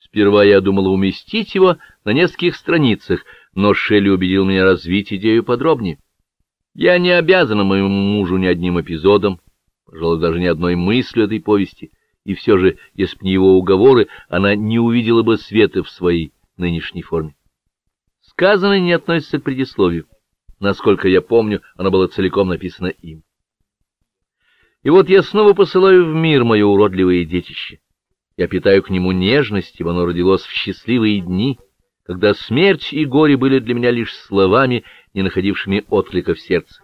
Сперва я думала уместить его на нескольких страницах, но Шелли убедил меня развить идею подробнее. Я не обязана моему мужу ни одним эпизодом, пожалуй, даже ни одной мыслью этой повести, и все же, если б не его уговоры, она не увидела бы света в своей нынешней форме. Сказанное не относится к предисловию. Насколько я помню, оно было целиком написано им. И вот я снова посылаю в мир мое уродливое детище. Я питаю к нему нежность, ибо оно родилось в счастливые дни, когда смерть и горе были для меня лишь словами, не находившими отклика в сердце.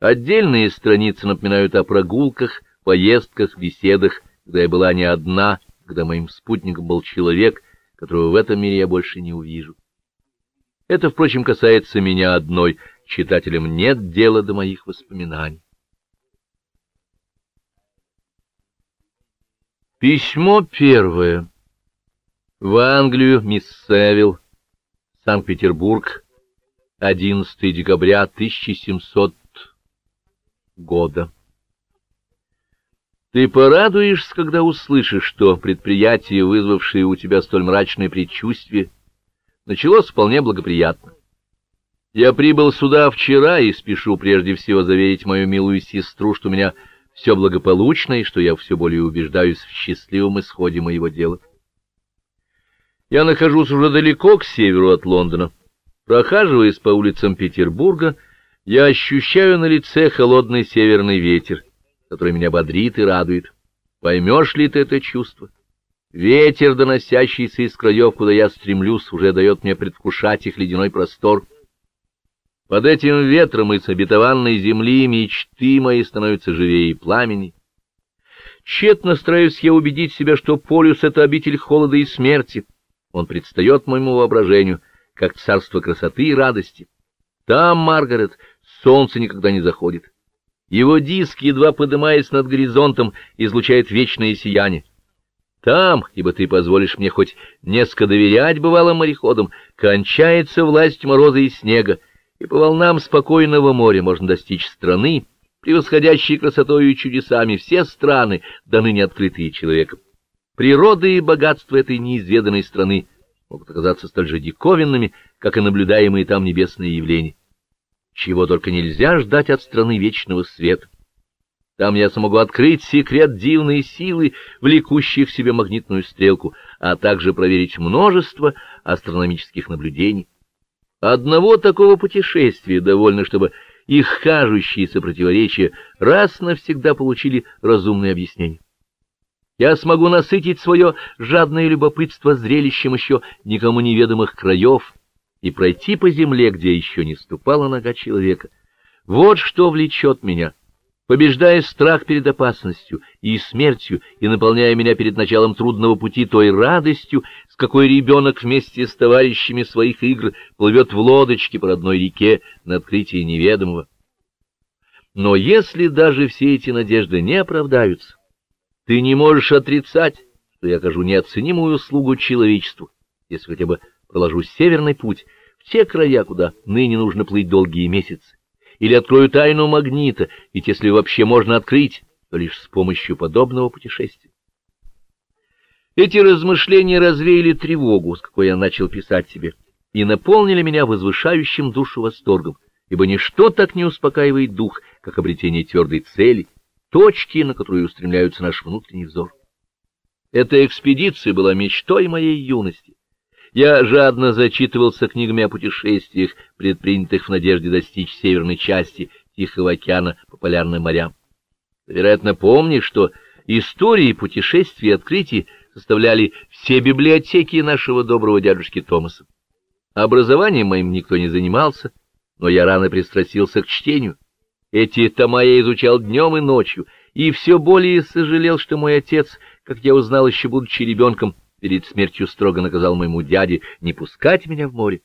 Отдельные страницы напоминают о прогулках, поездках, беседах, когда я была не одна, когда моим спутником был человек, которого в этом мире я больше не увижу. Это, впрочем, касается меня одной, читателям нет дела до моих воспоминаний. Письмо первое. В Англию, мисс Севилл, Санкт-Петербург, 11 декабря 1700 года. Ты порадуешься, когда услышишь, что предприятие, вызвавшее у тебя столь мрачное предчувствие, началось вполне благоприятно. Я прибыл сюда вчера и спешу прежде всего заверить мою милую сестру, что меня все благополучно и что я все более убеждаюсь в счастливом исходе моего дела. Я нахожусь уже далеко к северу от Лондона. Прохаживаясь по улицам Петербурга, я ощущаю на лице холодный северный ветер, который меня бодрит и радует. Поймешь ли ты это чувство? Ветер, доносящийся из краев, куда я стремлюсь, уже дает мне предвкушать их ледяной простор — под этим ветром из обетованной земли мечты мои становятся живее и пламени. Тщетно стараюсь я убедить себя, что полюс — это обитель холода и смерти. Он предстает моему воображению, как царство красоты и радости. Там, Маргарет, солнце никогда не заходит. Его диск, едва поднимаясь над горизонтом, излучает вечное сияние. Там, ибо ты позволишь мне хоть несколько доверять бывалым мореходам, кончается власть мороза и снега, и по волнам спокойного моря можно достичь страны, превосходящей красотой и чудесами все страны, до ныне открытые человеком. Природа и богатство этой неизведанной страны могут оказаться столь же диковинными, как и наблюдаемые там небесные явления. Чего только нельзя ждать от страны вечного света. Там я смогу открыть секрет дивной силы, влекущих в себе магнитную стрелку, а также проверить множество астрономических наблюдений. Одного такого путешествия довольно, чтобы их кажущиеся противоречия раз навсегда получили разумное объяснение. Я смогу насытить свое жадное любопытство зрелищем еще никому неведомых краев и пройти по земле, где еще не ступала нога человека. Вот что влечет меня — побеждая страх перед опасностью и смертью и наполняя меня перед началом трудного пути той радостью, с какой ребенок вместе с товарищами своих игр плывет в лодочке по родной реке на открытие неведомого. Но если даже все эти надежды не оправдаются, ты не можешь отрицать, что я окажу неоценимую услугу человечеству, если хотя бы проложу северный путь в те края, куда ныне нужно плыть долгие месяцы или открою тайну магнита, ведь если вообще можно открыть, то лишь с помощью подобного путешествия. Эти размышления развеяли тревогу, с какой я начал писать себе, и наполнили меня возвышающим душу восторгом, ибо ничто так не успокаивает дух, как обретение твердой цели, точки, на которую устремляются наш внутренний взор. Эта экспедиция была мечтой моей юности, я жадно зачитывался книгами о путешествиях, предпринятых в надежде достичь северной части Тихого океана по полярным морям. вероятно, помнишь, что истории путешествий и открытий составляли все библиотеки нашего доброго дядюшки Томаса. Образованием моим никто не занимался, но я рано пристрастился к чтению. Эти тома я изучал днем и ночью, и все более сожалел, что мой отец, как я узнал еще будучи ребенком, перед смертью строго наказал моему дяде не пускать меня в море.